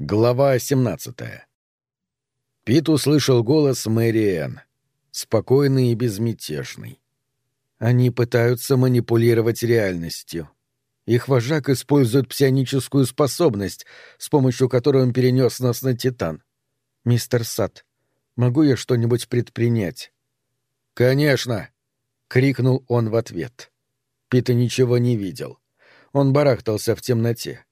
Глава 17 Пит услышал голос Мэри Энн, спокойный и безмятежный. Они пытаются манипулировать реальностью. Их вожак использует псионическую способность, с помощью которой он перенес нас на Титан. Мистер Сад, могу я что-нибудь предпринять? «Конечно!» — крикнул он в ответ. Пита ничего не видел. Он барахтался в темноте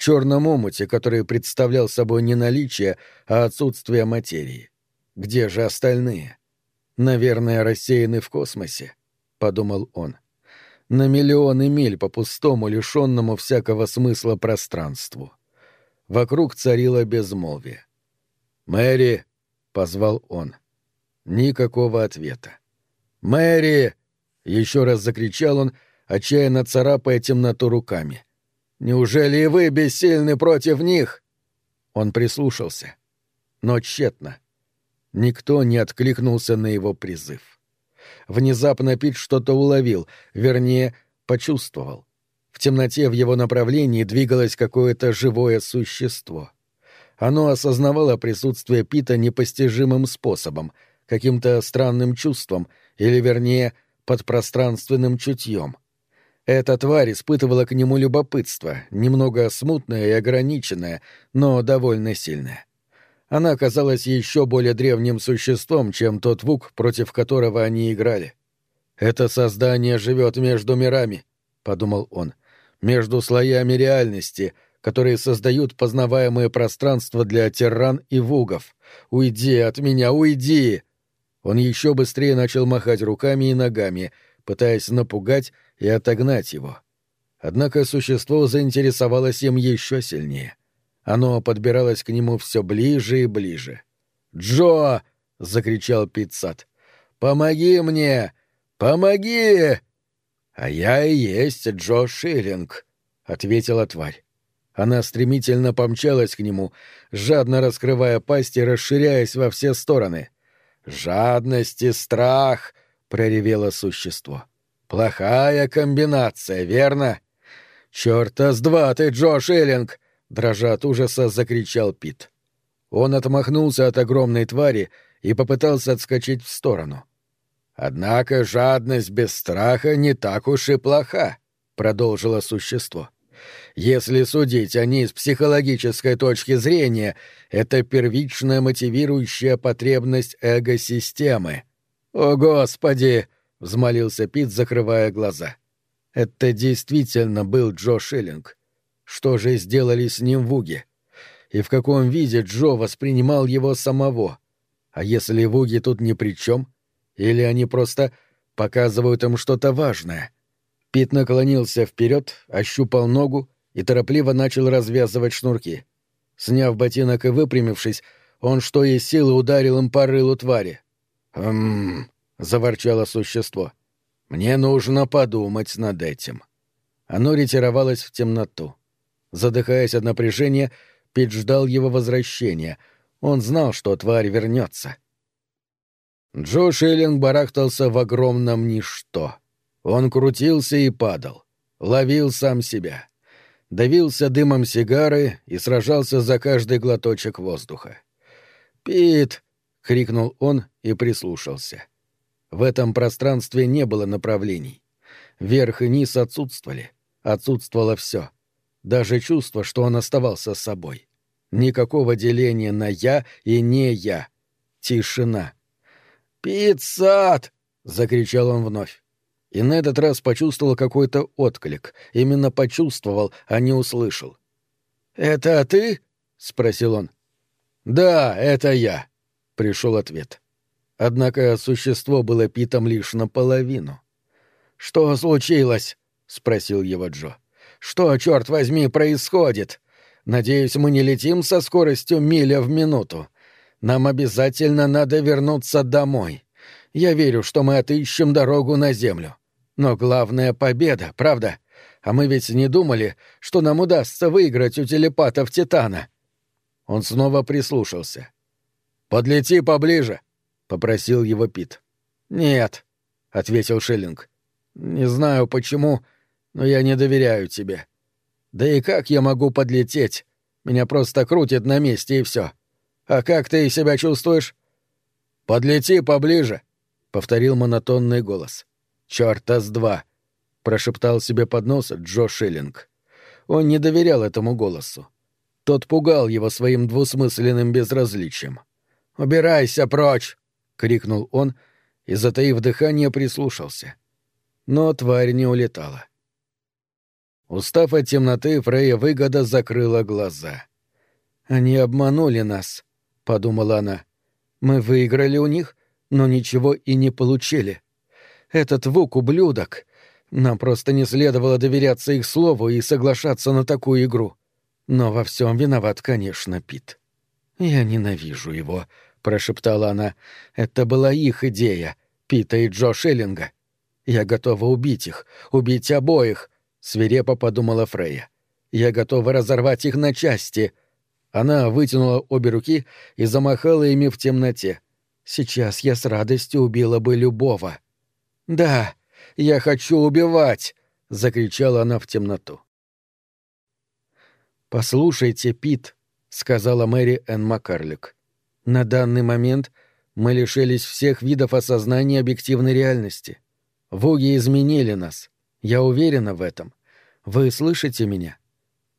черном омуте, который представлял собой не наличие, а отсутствие материи. Где же остальные? Наверное, рассеяны в космосе, — подумал он. На миллионы миль по пустому, лишенному всякого смысла пространству. Вокруг царило безмолвие. «Мэри!» — позвал он. Никакого ответа. «Мэри!» — еще раз закричал он, отчаянно царапая темноту руками. Неужели и вы бессильны против них? Он прислушался, но тщетно. Никто не откликнулся на его призыв. Внезапно Пит что-то уловил, вернее, почувствовал. В темноте в его направлении двигалось какое-то живое существо. Оно осознавало присутствие Пита непостижимым способом, каким-то странным чувством, или, вернее, подпространственным чутьем — эта тварь испытывала к нему любопытство, немного смутное и ограниченное, но довольно сильное. Она оказалась еще более древним существом, чем тот вук, против которого они играли. «Это создание живет между мирами», — подумал он, — «между слоями реальности, которые создают познаваемое пространство для тиран и вугов. Уйди от меня, уйди!» Он еще быстрее начал махать руками и ногами, пытаясь напугать и отогнать его. Однако существо заинтересовалось им еще сильнее. Оно подбиралось к нему все ближе и ближе. «Джо!» — закричал Пиццат. «Помоги мне! Помоги!» «А я и есть Джо Шиллинг», — ответила тварь. Она стремительно помчалась к нему, жадно раскрывая пасть и расширяясь во все стороны. «Жадность и страх!» — проревело существо. Плохая комбинация, верно? Чёрта с два ты, Джо Шиллинг! дрожа от ужаса, закричал Пит. Он отмахнулся от огромной твари и попытался отскочить в сторону. Однако жадность без страха не так уж и плоха, продолжило существо. Если судить о ней с психологической точки зрения, это первичная мотивирующая потребность эго-системы. О, Господи! — взмолился Пит, закрывая глаза. Это действительно был Джо Шиллинг. Что же сделали с ним Вуги? И в каком виде Джо воспринимал его самого? А если Вуги тут ни при чем? Или они просто показывают им что-то важное? Пит наклонился вперед, ощупал ногу и торопливо начал развязывать шнурки. Сняв ботинок и выпрямившись, он что из силы ударил им по рылу твари. «Хм...» заворчало существо. Мне нужно подумать над этим. Оно ретировалось в темноту. Задыхаясь от напряжения, Пит ждал его возвращения. Он знал, что тварь вернется. Джо Шиллинг барахтался в огромном ничто. Он крутился и падал. Ловил сам себя. Давился дымом сигары и сражался за каждый глоточек воздуха. «Пит!» — крикнул он и прислушался. В этом пространстве не было направлений. Верх и низ отсутствовали. Отсутствовало все. Даже чувство, что он оставался с собой. Никакого деления на «я» и «не я». Тишина. «Пиццат!» — закричал он вновь. И на этот раз почувствовал какой-то отклик. Именно почувствовал, а не услышал. «Это ты?» — спросил он. «Да, это я», — пришел ответ. Однако существо было питом лишь наполовину. «Что случилось?» — спросил его Джо. «Что, черт возьми, происходит? Надеюсь, мы не летим со скоростью миля в минуту. Нам обязательно надо вернуться домой. Я верю, что мы отыщем дорогу на Землю. Но главная — победа, правда? А мы ведь не думали, что нам удастся выиграть у телепатов Титана». Он снова прислушался. «Подлети поближе», попросил его Пит. Нет, ответил Шиллинг. Не знаю почему, но я не доверяю тебе. Да и как я могу подлететь? Меня просто крутит на месте и все. А как ты себя чувствуешь? Подлети поближе, повторил монотонный голос. Чёрта с два, прошептал себе под нос Джо Шиллинг. Он не доверял этому голосу. Тот пугал его своим двусмысленным безразличием. «Убирайся прочь!» — крикнул он и, затаив дыхание, прислушался. Но тварь не улетала. Устав от темноты, Фрея выгода закрыла глаза. «Они обманули нас», — подумала она. «Мы выиграли у них, но ничего и не получили. Этот Вук — ублюдок. Нам просто не следовало доверяться их слову и соглашаться на такую игру. Но во всем виноват, конечно, Пит. Я ненавижу его», — прошептала она. «Это была их идея, Пита и Джо Шеллинга. Я готова убить их, убить обоих, — свирепо подумала Фрейя. «Я готова разорвать их на части!» Она вытянула обе руки и замахала ими в темноте. «Сейчас я с радостью убила бы любого». «Да, я хочу убивать!» — закричала она в темноту. «Послушайте, Пит», — сказала Мэри Энн Маккарлик. «На данный момент мы лишились всех видов осознания объективной реальности. Воги изменили нас. Я уверена в этом. Вы слышите меня?»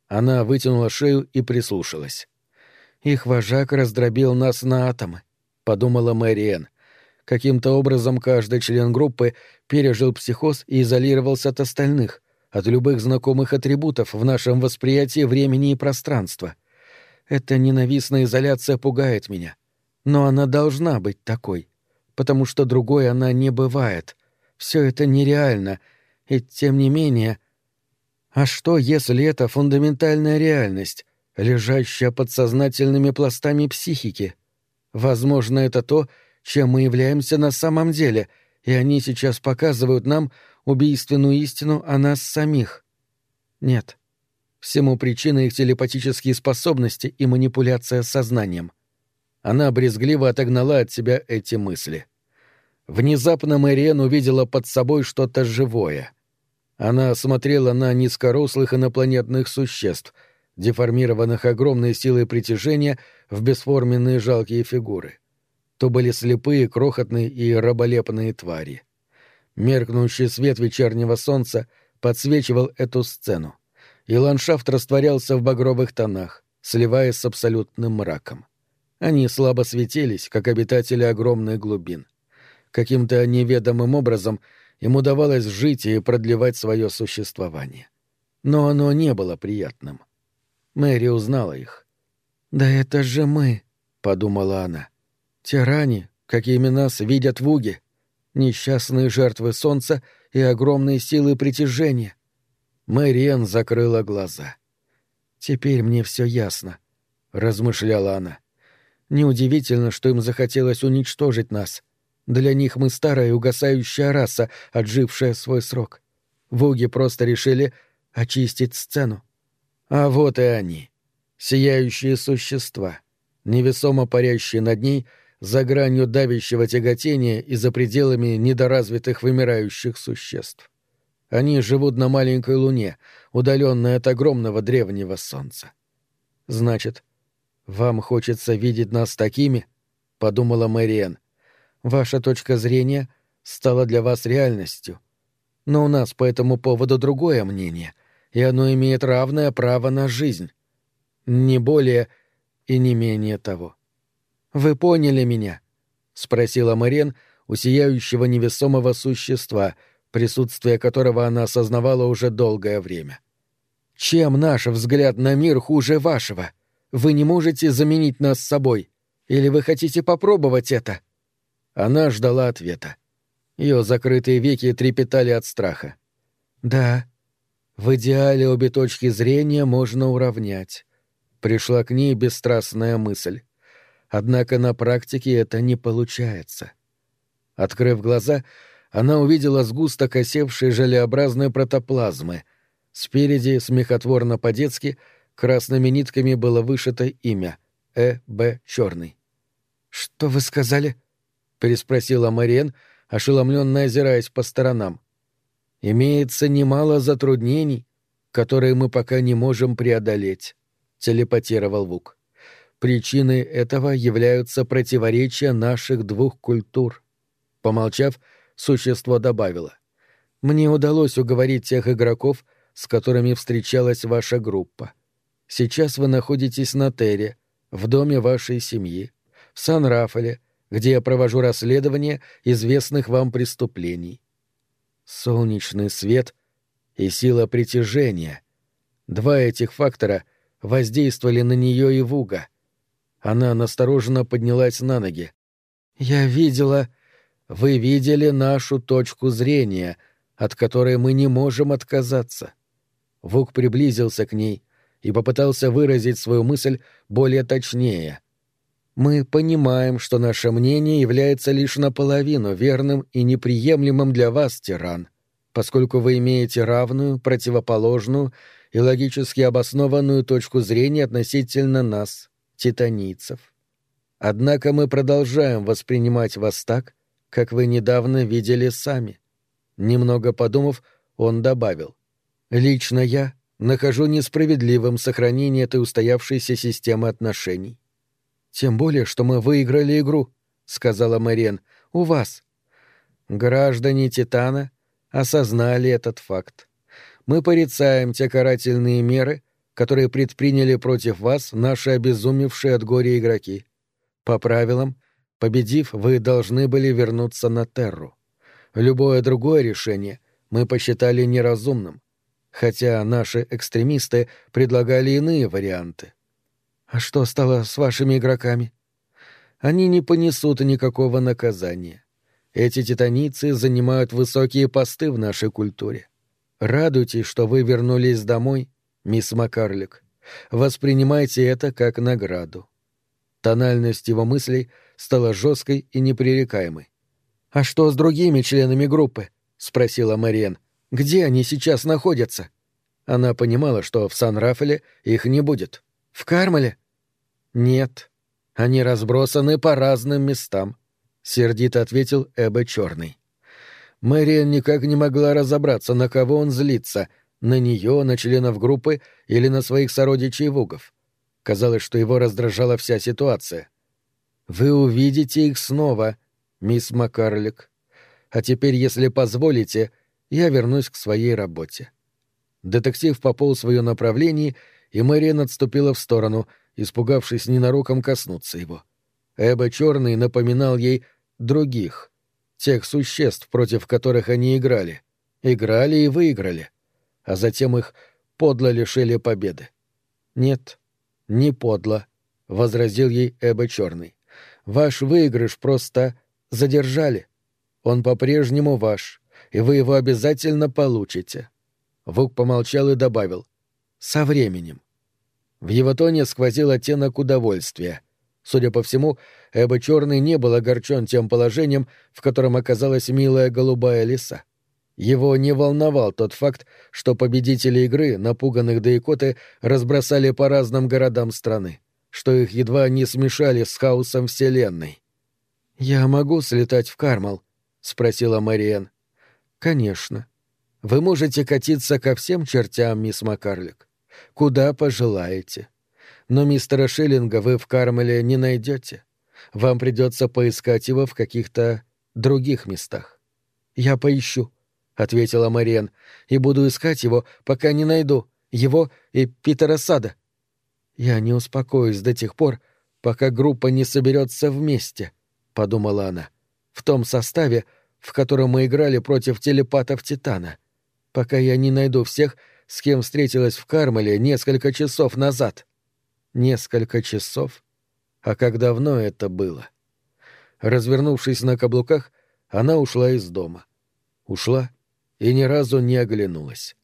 Она вытянула шею и прислушалась. «Их вожак раздробил нас на атомы», — подумала Мэриэн. Каким-то образом каждый член группы пережил психоз и изолировался от остальных, от любых знакомых атрибутов в нашем восприятии времени и пространства. Эта ненавистная изоляция пугает меня. Но она должна быть такой, потому что другой она не бывает. Все это нереально — и тем не менее... А что, если это фундаментальная реальность, лежащая под сознательными пластами психики? Возможно, это то, чем мы являемся на самом деле, и они сейчас показывают нам убийственную истину о нас самих. Нет. Всему причиной их телепатические способности и манипуляция сознанием. Она брезгливо отогнала от себя эти мысли. Внезапно Мэриэн увидела под собой что-то живое — она смотрела на низкорослых инопланетных существ, деформированных огромной силой притяжения в бесформенные жалкие фигуры. То были слепые, крохотные и раболепные твари. Меркнущий свет вечернего солнца подсвечивал эту сцену, и ландшафт растворялся в багровых тонах, сливаясь с абсолютным мраком. Они слабо светились, как обитатели огромных глубин. Каким-то неведомым образом — им удавалось жить и продлевать свое существование. Но оно не было приятным. Мэри узнала их. «Да это же мы», — подумала она. «Тиране, какими нас видят в Уге, несчастные жертвы солнца и огромные силы притяжения». Мэриэн закрыла глаза. «Теперь мне все ясно», — размышляла она. «Неудивительно, что им захотелось уничтожить нас, для них мы старая угасающая раса, отжившая свой срок. Вуги просто решили очистить сцену. А вот и они. Сияющие существа, невесомо парящие над ней за гранью давящего тяготения и за пределами недоразвитых вымирающих существ. Они живут на маленькой луне, удаленной от огромного древнего солнца. Значит, вам хочется видеть нас такими? — подумала Мэриэн. Ваша точка зрения стала для вас реальностью. Но у нас по этому поводу другое мнение, и оно имеет равное право на жизнь. Не более и не менее того. «Вы поняли меня?» — спросила Марен у сияющего невесомого существа, присутствие которого она осознавала уже долгое время. «Чем наш взгляд на мир хуже вашего? Вы не можете заменить нас собой. Или вы хотите попробовать это?» Она ждала ответа. Ее закрытые веки трепетали от страха. «Да, в идеале обе точки зрения можно уравнять». Пришла к ней бесстрастная мысль. Однако на практике это не получается. Открыв глаза, она увидела сгусток осевшей желеобразной протоплазмы. Спереди, смехотворно по-детски, красными нитками было вышито имя — Э. Б. Черный. «Что вы сказали?» переспросила Мариен, ошеломленно озираясь по сторонам. Имеется немало затруднений, которые мы пока не можем преодолеть, телепатировал Вук. Причиной этого являются противоречия наших двух культур. Помолчав, существо добавило. Мне удалось уговорить тех игроков, с которыми встречалась ваша группа. Сейчас вы находитесь на Терре, в доме вашей семьи, в Сан-Рафале, где я провожу расследование известных вам преступлений. Солнечный свет и сила притяжения. Два этих фактора воздействовали на нее и Вуга. Она настороженно поднялась на ноги. «Я видела...» «Вы видели нашу точку зрения», от которой мы не можем отказаться. Вук приблизился к ней и попытался выразить свою мысль более точнее. Мы понимаем, что наше мнение является лишь наполовину верным и неприемлемым для вас, тиран, поскольку вы имеете равную, противоположную и логически обоснованную точку зрения относительно нас, титанийцев. Однако мы продолжаем воспринимать вас так, как вы недавно видели сами. Немного подумав, он добавил. «Лично я нахожу несправедливым сохранение этой устоявшейся системы отношений. Тем более, что мы выиграли игру», — сказала Мэриэн, — «у вас». Граждане Титана осознали этот факт. Мы порицаем те карательные меры, которые предприняли против вас наши обезумевшие от горя игроки. По правилам, победив, вы должны были вернуться на Терру. Любое другое решение мы посчитали неразумным, хотя наши экстремисты предлагали иные варианты. А что стало с вашими игроками? Они не понесут никакого наказания. Эти титаницы занимают высокие посты в нашей культуре. Радуйтесь, что вы вернулись домой, мисс Макарлик. Воспринимайте это как награду. Тональность его мыслей стала жесткой и непререкаемой. «А что с другими членами группы?» — спросила Мариен. «Где они сейчас находятся?» Она понимала, что в Сан-Рафале их не будет. «В Кармеле?» «Нет. Они разбросаны по разным местам», — сердито ответил Эбе Черный. Мэриан никак не могла разобраться, на кого он злится — на нее, на членов группы или на своих сородичей Вугов. Казалось, что его раздражала вся ситуация. «Вы увидите их снова», мисс Макарлик. А теперь, если позволите, я вернусь к своей работе». Детектив пополз в ее направлении, и Мэриан отступила в сторону, испугавшись ненароком коснуться его. Эба Черный напоминал ей других, тех существ, против которых они играли. Играли и выиграли. А затем их подло лишили победы. «Нет, не подло», — возразил ей Эба Черный. «Ваш выигрыш просто задержали. Он по-прежнему ваш, и вы его обязательно получите. Вук помолчал и добавил. Со временем. В его тоне сквозил оттенок удовольствия. Судя по всему, Эба Черный не был огорчен тем положением, в котором оказалась милая голубая лиса. Его не волновал тот факт, что победители игры, напуганных до икоты, разбросали по разным городам страны, что их едва не смешали с хаосом Вселенной. «Я могу слетать в Кармал?» — спросила Мариен. «Конечно. Вы можете катиться ко всем чертям, мисс Макарлик. Куда пожелаете. Но мистера Шиллинга вы в Кармеле не найдете. Вам придется поискать его в каких-то других местах. Я поищу», — ответила Мариен, — «и буду искать его, пока не найду его и Питера Сада. Я не успокоюсь до тех пор, пока группа не соберется вместе». — подумала она, — в том составе, в котором мы играли против телепатов Титана, пока я не найду всех, с кем встретилась в Кармеле несколько часов назад. Несколько часов? А как давно это было? Развернувшись на каблуках, она ушла из дома. Ушла и ни разу не оглянулась.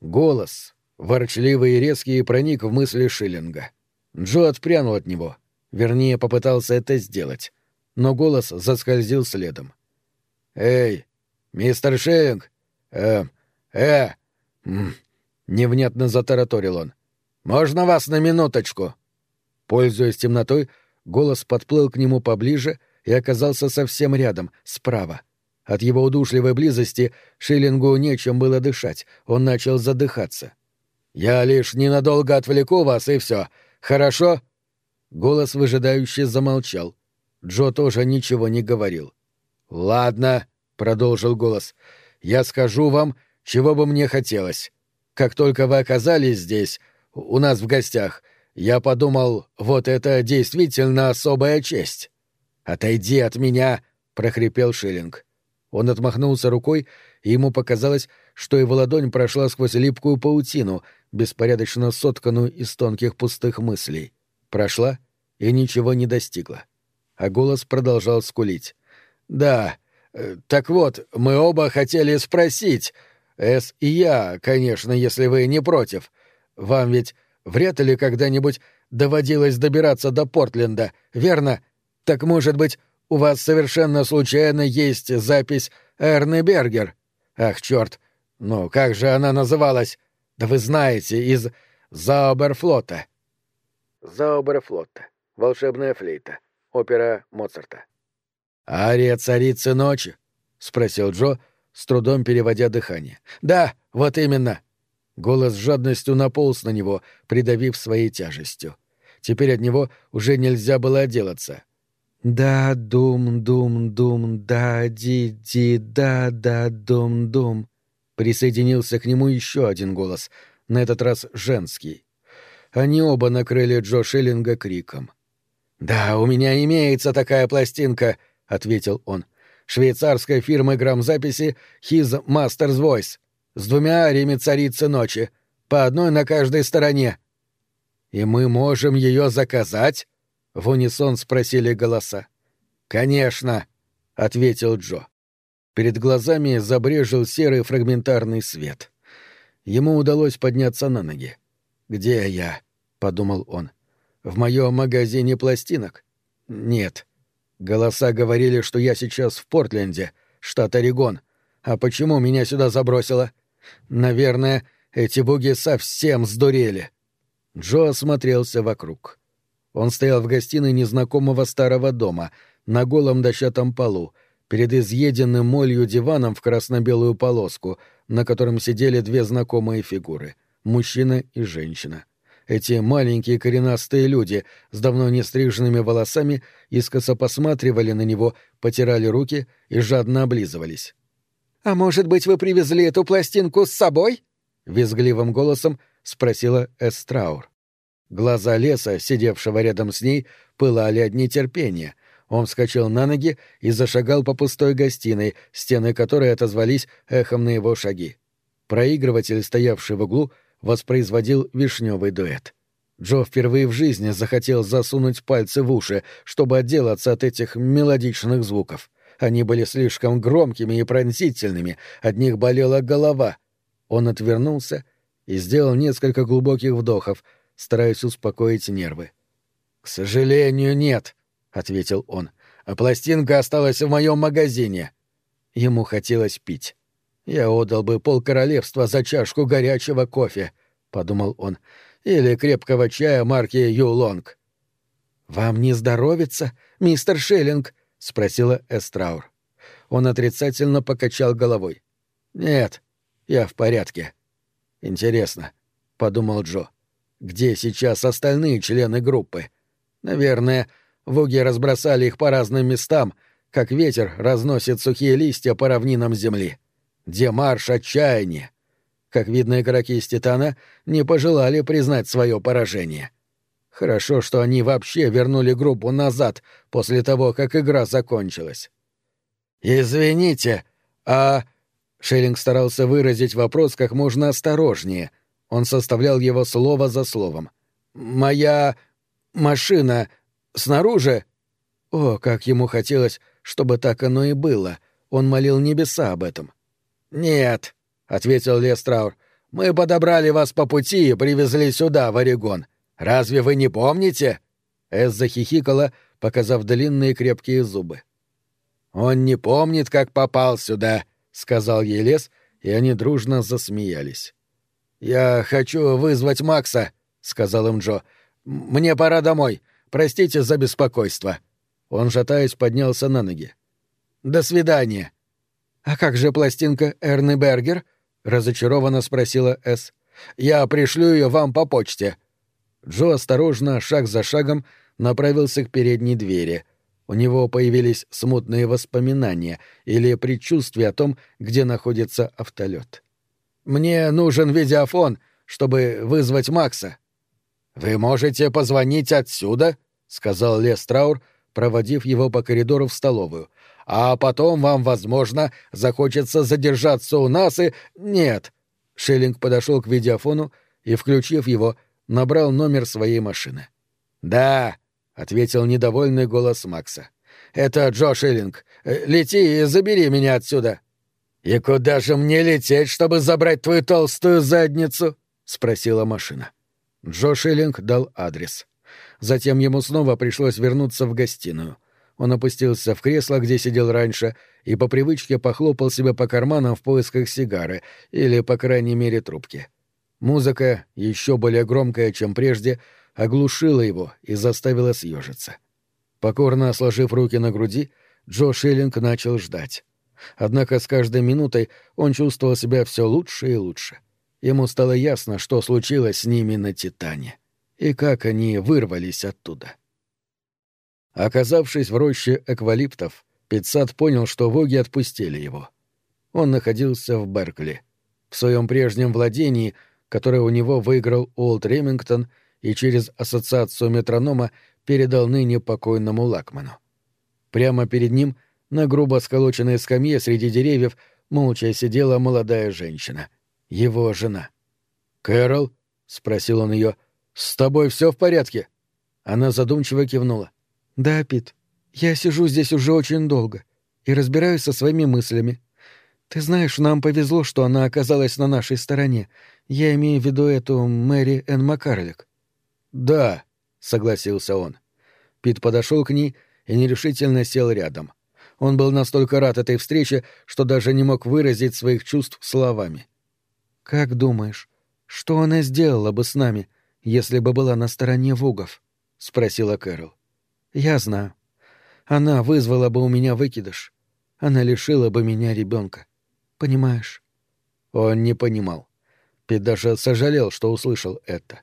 Голос, ворчливый и резкий, проник в мысли Шиллинга. Джо отпрянул от него — Вернее, попытался это сделать, но голос заскользил следом. «Эй, мистер Шиллинг! Э, э!» М Невнятно затараторил он. «Можно вас на минуточку?» Пользуясь темнотой, голос подплыл к нему поближе и оказался совсем рядом, справа. От его удушливой близости Шиллингу нечем было дышать, он начал задыхаться. Я лишь ненадолго отвлеку вас, и все. Хорошо?» Голос выжидающе замолчал. Джо тоже ничего не говорил. «Ладно», — продолжил голос, — «я скажу вам, чего бы мне хотелось. Как только вы оказались здесь, у нас в гостях, я подумал, вот это действительно особая честь». «Отойди от меня!» — прохрипел Шиллинг. Он отмахнулся рукой, и ему показалось, что его ладонь прошла сквозь липкую паутину, беспорядочно сотканную из тонких пустых мыслей. Прошла и ничего не достигла. А голос продолжал скулить. «Да, э, так вот, мы оба хотели спросить. Эс и я, конечно, если вы не против. Вам ведь вряд ли когда-нибудь доводилось добираться до Портленда, верно? Так, может быть, у вас совершенно случайно есть запись Эрны Бергер? Ах, черт! Ну, как же она называлась? Да вы знаете, из Зауберфлота. Зауберфлота. Волшебная флейта. Опера Моцарта. «Ария царицы ночи?» — спросил Джо, с трудом переводя дыхание. «Да, вот именно!» Голос с жадностью наполз на него, придавив своей тяжестью. Теперь от него уже нельзя было отделаться. «Да, дум, дум, дум, да, ди, ди, да, да, дум, дум». Присоединился к нему еще один голос, на этот раз женский. Они оба накрыли Джо Шиллинга криком. «Да, у меня имеется такая пластинка», — ответил он. «Швейцарской фирмы грамзаписи His Master's Voice с двумя ариями царицы ночи, по одной на каждой стороне». «И мы можем ее заказать?» — в унисон спросили голоса. «Конечно», — ответил Джо. Перед глазами забрежил серый фрагментарный свет. Ему удалось подняться на ноги. «Где я?» — подумал он. В моем магазине пластинок? Нет. Голоса говорили, что я сейчас в Портленде, штат Орегон. А почему меня сюда забросило? Наверное, эти буги совсем сдурели. Джо осмотрелся вокруг. Он стоял в гостиной незнакомого старого дома, на голом дощатом полу, перед изъеденным молью диваном в красно-белую полоску, на котором сидели две знакомые фигуры — мужчина и женщина. — эти маленькие коренастые люди с давно не стриженными волосами искоса посматривали на него, потирали руки и жадно облизывались. «А может быть, вы привезли эту пластинку с собой?» — визгливым голосом спросила Эстраур. Глаза леса, сидевшего рядом с ней, пылали от нетерпения. Он вскочил на ноги и зашагал по пустой гостиной, стены которой отозвались эхом на его шаги. Проигрыватель, стоявший в углу, — воспроизводил вишневый дуэт. Джо впервые в жизни захотел засунуть пальцы в уши, чтобы отделаться от этих мелодичных звуков. Они были слишком громкими и пронзительными, от них болела голова. Он отвернулся и сделал несколько глубоких вдохов, стараясь успокоить нервы. «К сожалению, нет», — ответил он. «А пластинка осталась в моем магазине». Ему хотелось пить. «Я отдал бы полкоролевства за чашку горячего кофе», — подумал он, — «или крепкого чая марки Юлонг». «Вам не здоровится, мистер Шеллинг?» — спросила Эстраур. Он отрицательно покачал головой. «Нет, я в порядке». «Интересно», — подумал Джо, — «где сейчас остальные члены группы? Наверное, вуги разбросали их по разным местам, как ветер разносит сухие листья по равнинам земли» демарш отчаяния. Как видно, игроки из «Титана» не пожелали признать свое поражение. Хорошо, что они вообще вернули группу назад после того, как игра закончилась. «Извините, а...» Шеллинг старался выразить вопрос как можно осторожнее. Он составлял его слово за словом. «Моя... машина... снаружи...» О, как ему хотелось, чтобы так оно и было. Он молил небеса об этом. «Нет», — ответил Лестраур, — «мы подобрали вас по пути и привезли сюда, в Орегон. Разве вы не помните?» Эс захихикала, показав длинные крепкие зубы. «Он не помнит, как попал сюда», — сказал ей Лес, и они дружно засмеялись. «Я хочу вызвать Макса», — сказал им Джо. «Мне пора домой. Простите за беспокойство». Он, шатаясь, поднялся на ноги. «До свидания», «А как же пластинка Эрны Бергер?» — разочарованно спросила С. Я пришлю ее вам по почте». Джо осторожно, шаг за шагом, направился к передней двери. У него появились смутные воспоминания или предчувствия о том, где находится автолет. «Мне нужен видеофон, чтобы вызвать Макса». «Вы можете позвонить отсюда?» — сказал Лес Траур, проводив его по коридору в столовую. «А потом вам, возможно, захочется задержаться у нас и...» «Нет». Шиллинг подошел к видеофону и, включив его, набрал номер своей машины. «Да», — ответил недовольный голос Макса. «Это Джо Шиллинг. Лети и забери меня отсюда». «И куда же мне лететь, чтобы забрать твою толстую задницу?» — спросила машина. Джо Шиллинг дал адрес. Затем ему снова пришлось вернуться в гостиную. Он опустился в кресло, где сидел раньше, и по привычке похлопал себя по карманам в поисках сигары или, по крайней мере, трубки. Музыка, еще более громкая, чем прежде, оглушила его и заставила съежиться. Покорно сложив руки на груди, Джо Шиллинг начал ждать. Однако с каждой минутой он чувствовал себя все лучше и лучше. Ему стало ясно, что случилось с ними на Титане, и как они вырвались оттуда. Оказавшись в роще эквалиптов, Пиццат понял, что воги отпустили его. Он находился в Беркли, в своем прежнем владении, которое у него выиграл Олд Ремингтон и через ассоциацию метронома передал ныне покойному Лакману. Прямо перед ним — на грубо сколоченной скамье среди деревьев молча сидела молодая женщина. Его жена. «Кэрол?» — спросил он ее. «С тобой все в порядке?» Она задумчиво кивнула. «Да, Пит. Я сижу здесь уже очень долго и разбираюсь со своими мыслями. Ты знаешь, нам повезло, что она оказалась на нашей стороне. Я имею в виду эту Мэри Энн Маккарлик». «Да», — согласился он. Пит подошел к ней и нерешительно сел рядом. Он был настолько рад этой встрече, что даже не мог выразить своих чувств словами. «Как думаешь, что она сделала бы с нами, если бы была на стороне Вугов?» — спросила Кэрол. «Я знаю. Она вызвала бы у меня выкидыш. Она лишила бы меня ребенка. Понимаешь?» Он не понимал. Пит даже сожалел, что услышал это.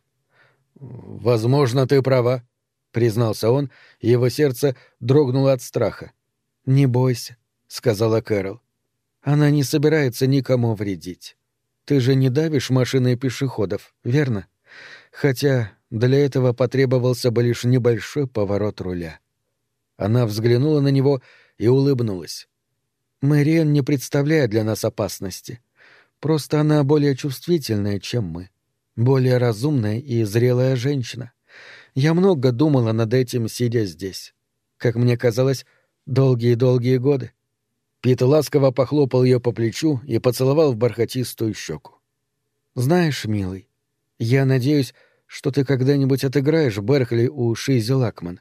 «Возможно, ты права», — признался он, и его сердце дрогнуло от страха. «Не бойся», — сказала Кэрол. «Она не собирается никому вредить. Ты же не давишь машины пешеходов, верно? Хотя для этого потребовался бы лишь небольшой поворот руля». Она взглянула на него и улыбнулась. «Мэриэн не представляет для нас опасности. Просто она более чувствительная, чем мы. Более разумная и зрелая женщина. Я много думала над этим, сидя здесь. Как мне казалось, Долгие-долгие годы. Пит ласково похлопал ее по плечу и поцеловал в бархатистую щеку. «Знаешь, милый, я надеюсь, что ты когда-нибудь отыграешь Беркли у Шизи Лакман.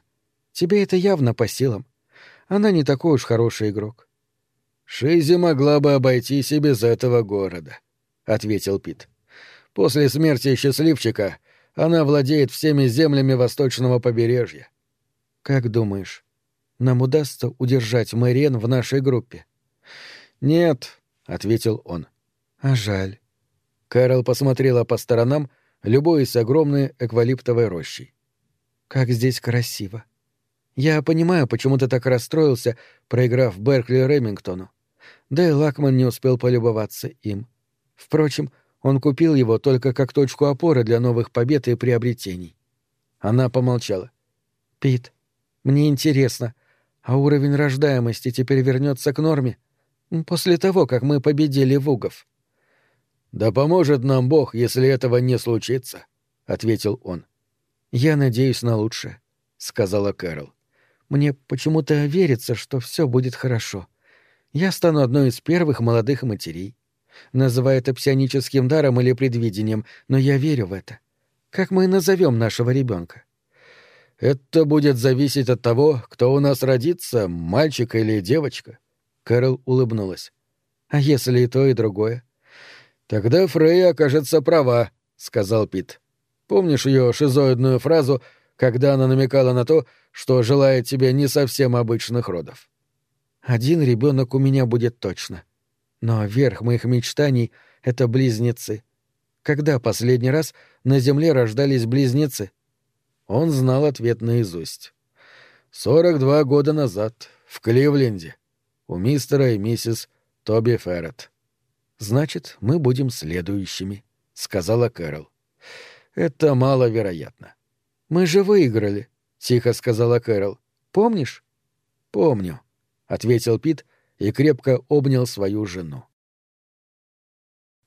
Тебе это явно по силам. Она не такой уж хороший игрок». «Шизи могла бы обойтись и без этого города», — ответил Пит. «После смерти счастливчика она владеет всеми землями восточного побережья». «Как думаешь, нам удастся удержать Мэриэн в нашей группе. «Нет», — ответил он. «А жаль». Кэрол посмотрела по сторонам, любуясь огромной эквалиптовой рощей. «Как здесь красиво. Я понимаю, почему ты так расстроился, проиграв Беркли Ремингтону. Да и Лакман не успел полюбоваться им. Впрочем, он купил его только как точку опоры для новых побед и приобретений». Она помолчала. «Пит, мне интересно, а уровень рождаемости теперь вернется к норме после того, как мы победили вугов. Да поможет нам Бог, если этого не случится, ответил он. Я надеюсь на лучшее, сказала Кэрол. Мне почему-то верится, что все будет хорошо. Я стану одной из первых молодых матерей. Называй это псионическим даром или предвидением, но я верю в это. Как мы назовем нашего ребенка? Это будет зависеть от того, кто у нас родится, мальчик или девочка. Кэрол улыбнулась. А если и то, и другое? Тогда Фрейя окажется права, сказал Пит. Помнишь ее шизоидную фразу, когда она намекала на то, что желает тебе не совсем обычных родов? Один ребенок у меня будет точно. Но верх моих мечтаний — это близнецы. когда последний раз на Земле рождались близнецы? Он знал ответ наизусть. «Сорок два года назад, в Кливленде, у мистера и миссис Тоби Феррет». «Значит, мы будем следующими», — сказала Кэрол. «Это маловероятно». «Мы же выиграли», — тихо сказала Кэрол. «Помнишь?» «Помню», — ответил Пит и крепко обнял свою жену.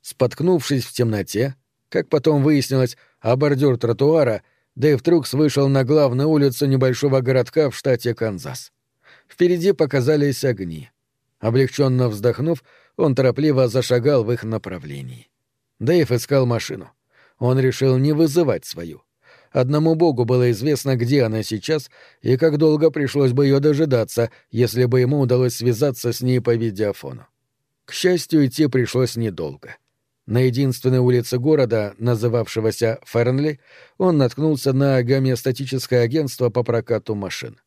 Споткнувшись в темноте, как потом выяснилось, о бордюр тротуара, Дэйв Трукс вышел на главную улицу небольшого городка в штате Канзас. Впереди показались огни. Облегченно вздохнув, он торопливо зашагал в их направлении. Дэйв искал машину. Он решил не вызывать свою. Одному богу было известно, где она сейчас и как долго пришлось бы ее дожидаться, если бы ему удалось связаться с ней по видеофону. К счастью, идти пришлось недолго. На единственной улице города, называвшегося Фернли, он наткнулся на гомеостатическое агентство по прокату машин.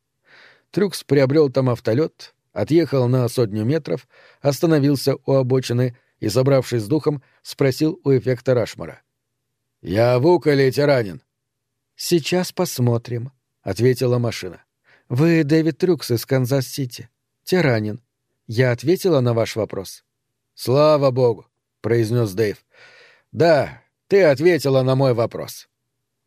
Трюкс приобрел там автолет, отъехал на сотню метров, остановился у обочины и, собравшись с духом, спросил у эффекта Рашмора. «Я вуг или терранин?» «Сейчас посмотрим», — ответила машина. «Вы Дэвид Трюкс из Канзас-Сити. Терранин. Я ответила на ваш вопрос?» «Слава богу», — произнес Дэйв. «Да, ты ответила на мой вопрос».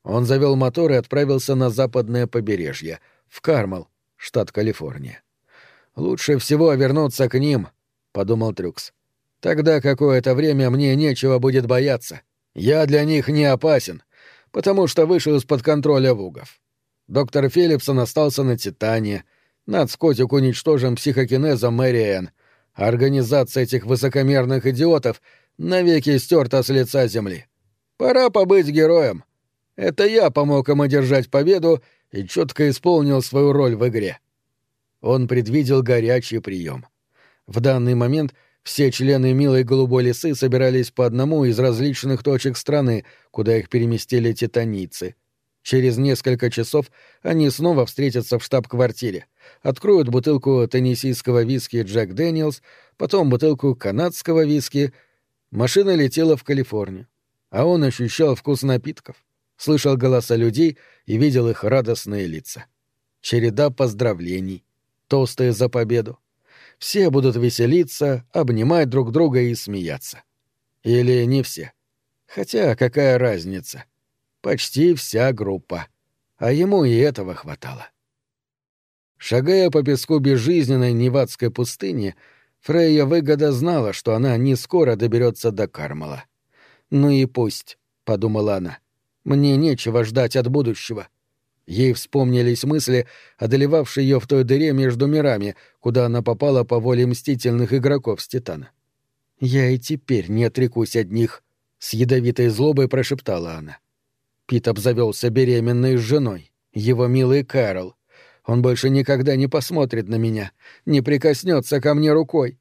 Он завел мотор и отправился на западное побережье, в Кармал, штат Калифорния. «Лучше всего вернуться к ним», — подумал Трюкс. «Тогда какое-то время мне нечего будет бояться. Я для них не опасен, потому что вышел из-под контроля вугов. Доктор Филлипсон остался на Титане, Надскотик уничтожен психокинезом Мэри организация этих высокомерных идиотов навеки стерта с лица земли. Пора побыть героем. Это я помог им одержать победу и четко исполнил свою роль в игре. Он предвидел горячий прием. В данный момент все члены милой голубой лисы собирались по одному из различных точек страны, куда их переместили титаницы. Через несколько часов они снова встретятся в штаб-квартире, откроют бутылку теннисийского виски Джек Дэниелс, потом бутылку канадского виски. Машина летела в Калифорнию, а он ощущал вкус напитков, слышал голоса людей и видел их радостные лица. Череда поздравлений, тосты за победу, все будут веселиться, обнимать друг друга и смеяться. Или не все. Хотя какая разница? Почти вся группа. А ему и этого хватало. Шагая по песку безжизненной Невадской пустыни, Фрейя выгода знала, что она не скоро доберется до Кармала. «Ну и пусть», — подумала она, — «мне нечего ждать от будущего. Ей вспомнились мысли, одолевавшие ее в той дыре между мирами, куда она попала по воле мстительных игроков с Титана. «Я и теперь не отрекусь от них», — с ядовитой злобой прошептала она. Пит обзавелся беременной женой, его милый Кэрол. Он больше никогда не посмотрит на меня, не прикоснется ко мне рукой.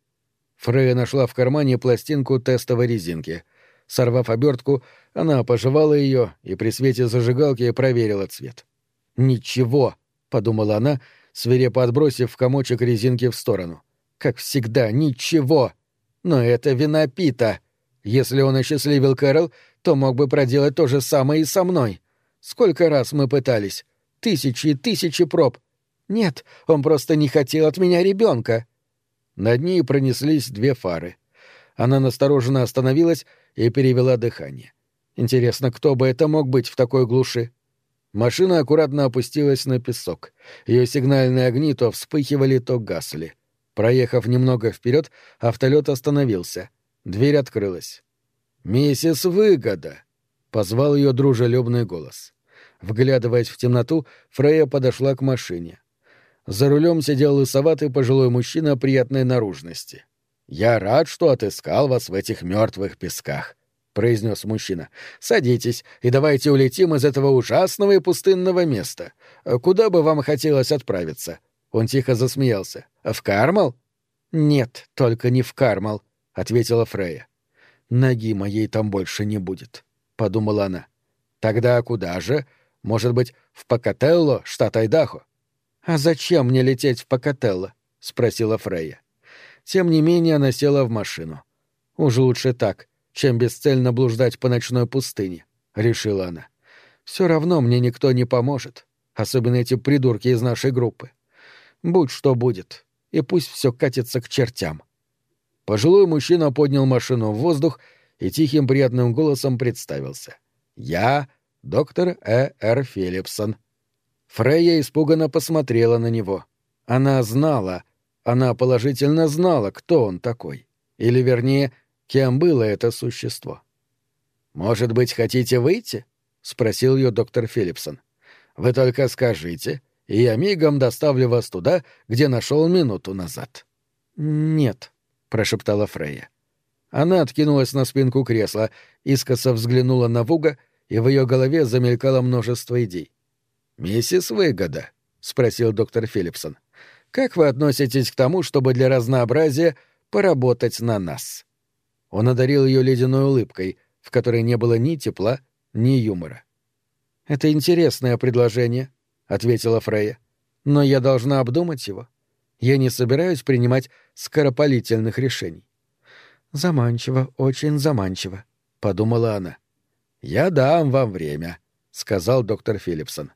Фрея нашла в кармане пластинку тестовой резинки. Сорвав обертку, она пожевала ее и при свете зажигалки проверила цвет. — «Ничего», — подумала она, свирепо отбросив комочек резинки в сторону. «Как всегда, ничего. Но это вина Пита. Если он осчастливил Кэрол, то мог бы проделать то же самое и со мной. Сколько раз мы пытались? Тысячи и тысячи проб. Нет, он просто не хотел от меня ребенка. Над ней пронеслись две фары. Она настороженно остановилась и перевела дыхание. Интересно, кто бы это мог быть в такой глуши? Машина аккуратно опустилась на песок. Ее сигнальные огни то вспыхивали, то гасли. Проехав немного вперед, автолет остановился. Дверь открылась. «Миссис Выгода!» — позвал ее дружелюбный голос. Вглядываясь в темноту, Фрея подошла к машине. За рулем сидел лысоватый пожилой мужчина приятной наружности. «Я рад, что отыскал вас в этих мертвых песках. — произнес мужчина. «Садитесь и давайте улетим из этого ужасного и пустынного места. Куда бы вам хотелось отправиться?» Он тихо засмеялся. «В Кармал?» «Нет, только не в Кармал», — ответила Фрея. «Ноги моей там больше не будет», — подумала она. «Тогда куда же? Может быть, в Покателло, штат Айдахо?» «А зачем мне лететь в Покателло?» — спросила Фрея. Тем не менее она села в машину. «Уж лучше так», чем бесцельно блуждать по ночной пустыне», — решила она. «Все равно мне никто не поможет, особенно эти придурки из нашей группы. Будь что будет, и пусть все катится к чертям». Пожилой мужчина поднял машину в воздух и тихим приятным голосом представился. «Я — доктор Э. Р. Филлипсон». Фрейя испуганно посмотрела на него. Она знала, она положительно знала, кто он такой. Или, вернее, кем было это существо. «Может быть, хотите выйти?» — спросил ее доктор Филлипсон. «Вы только скажите, и я мигом доставлю вас туда, где нашел минуту назад». «Нет», — прошептала Фрейя. Она откинулась на спинку кресла, искоса взглянула на Вуга, и в ее голове замелькало множество идей. «Миссис Выгода», — спросил доктор Филлипсон, — «как вы относитесь к тому, чтобы для разнообразия поработать на нас?» Он одарил ее ледяной улыбкой, в которой не было ни тепла, ни юмора. «Это интересное предложение», — ответила Фрейя. «Но я должна обдумать его. Я не собираюсь принимать скоропалительных решений». «Заманчиво, очень заманчиво», — подумала она. «Я дам вам время», — сказал доктор Филлипсон.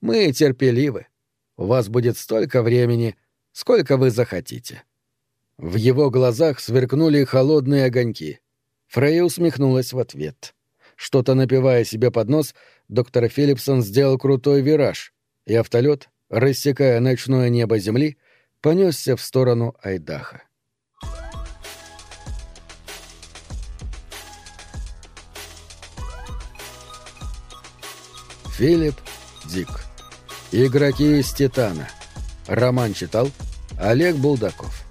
«Мы терпеливы. У вас будет столько времени, сколько вы захотите». В его глазах сверкнули холодные огоньки. Фрей усмехнулась в ответ. Что-то напивая себе под нос, доктор Филлипсон сделал крутой вираж, и автолет, рассекая ночное небо земли, понесся в сторону Айдаха. Филипп Дик. Игроки из Титана. Роман читал Олег Булдаков.